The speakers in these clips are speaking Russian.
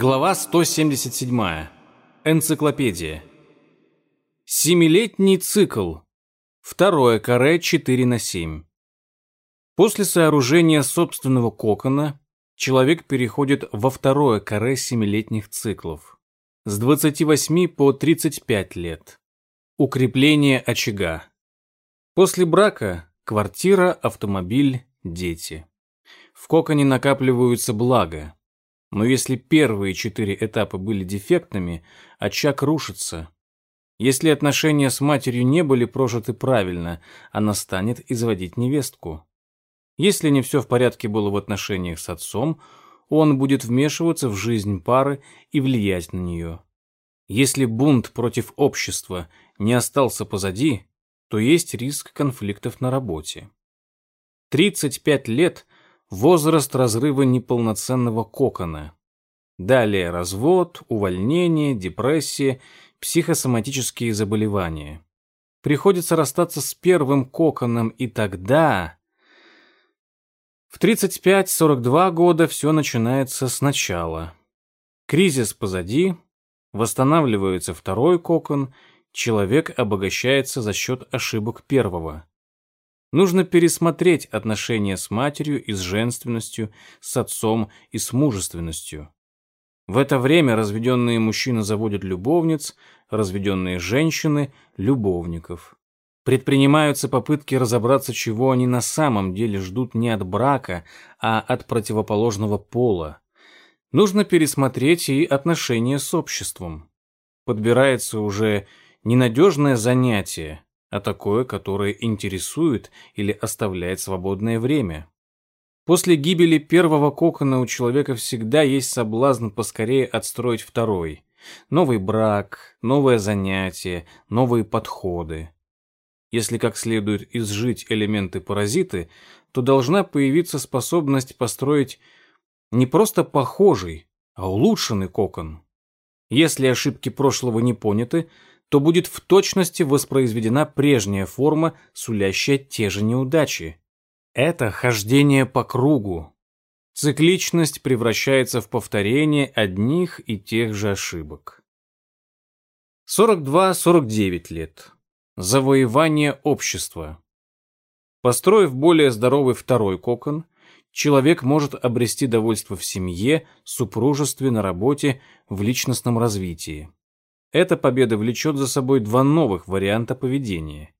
Глава 177. Энциклопедия. Семилетний цикл. Второе каре 4 на 7. После сооружения собственного кокона человек переходит во второе каре семилетних циклов. С 28 по 35 лет. Укрепление очага. После брака квартира, автомобиль, дети. В коконе накапливаются блага. Но если первые четыре этапа были дефектными, очаг рушится. Если отношения с матерью не были прожиты правильно, она станет изводить невестку. Если не все в порядке было в отношениях с отцом, он будет вмешиваться в жизнь пары и влиять на нее. Если бунт против общества не остался позади, то есть риск конфликтов на работе. 35 лет – возраст разрыва неполноценного кокона. Далее развод, увольнение, депрессия, психосоматические заболевания. Приходится расстаться с первым коконом, и тогда... В 35-42 года все начинается сначала. Кризис позади, восстанавливается второй кокон, человек обогащается за счет ошибок первого. Нужно пересмотреть отношения с матерью и с женственностью, с отцом и с мужественностью. В это время разведенные мужчины заводят любовниц, разведенные женщины – любовников. Предпринимаются попытки разобраться, чего они на самом деле ждут не от брака, а от противоположного пола. Нужно пересмотреть и отношения с обществом. Подбирается уже ненадежное занятие, а такое, которое интересует или оставляет свободное время. После гибели первого кокона у человека всегда есть соблазн поскорее отстроить второй. Новый брак, новое занятие, новые подходы. Если как следует изжить элементы-паразиты, то должна появиться способность построить не просто похожий, а улучшенный кокон. Если ошибки прошлого не поняты, то будет в точности воспроизведена прежняя форма, сулящая те же неудачи. Это хождение по кругу. Цикличность превращается в повторение одних и тех же ошибок. 42-49 лет. Завоевание общества. Построив более здоровый второй кокон, человек может обрести довольство в семье, супружестве, на работе, в личностном развитии. Эта победа влечет за собой два новых варианта поведения.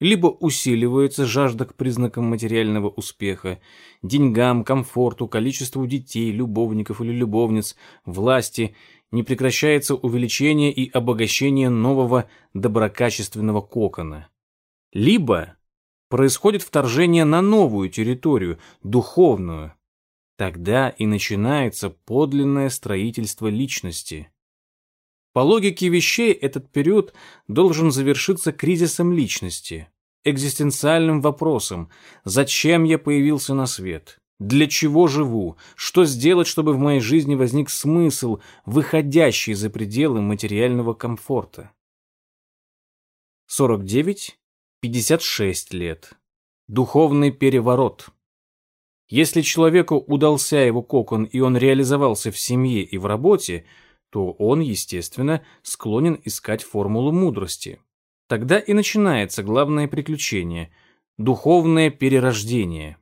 Либо усиливается жажда к признакам материального успеха, деньгам, комфорту, количеству детей, любовников или любовниц, власти, не прекращается увеличение и обогащение нового доброкачественного кокона. Либо происходит вторжение на новую территорию, духовную. Тогда и начинается подлинное строительство личности. По логике вещей этот период должен завершиться кризисом личности, экзистенциальным вопросом «Зачем я появился на свет?» Для чего живу? Что сделать, чтобы в моей жизни возник смысл, выходящий за пределы материального комфорта? 49-56 лет. Духовный переворот. Если человеку удался его кокон, и он реализовался в семье и в работе, то он, естественно, склонен искать формулу мудрости. Тогда и начинается главное приключение – духовное перерождение.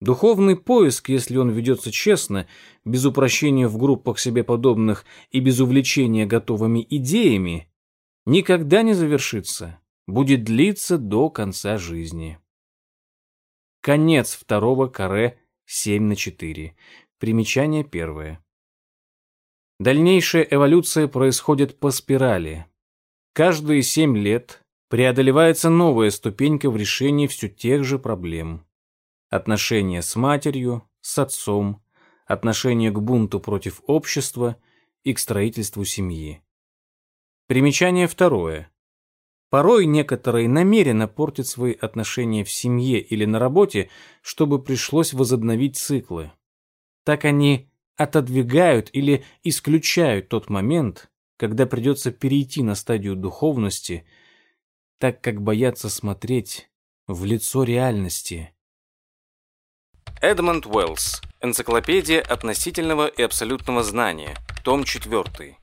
Духовный поиск, если он ведется честно, без упрощения в группах себе подобных и без увлечения готовыми идеями, никогда не завершится, будет длиться до конца жизни. Конец второго каре 7 на 4. Примечание первое. Дальнейшая эволюция происходит по спирали. Каждые семь лет преодолевается новая ступенька в решении все тех же проблем. Отношения с матерью, с отцом, отношение к бунту против общества и к строительству семьи. Примечание второе. Порой некоторые намеренно портят свои отношения в семье или на работе, чтобы пришлось возобновить циклы. Так они отодвигают или исключают тот момент, когда придется перейти на стадию духовности, так как боятся смотреть в лицо реальности. Эдмонд Уэллс. Энциклопедия относительного и абсолютного знания. Том 4.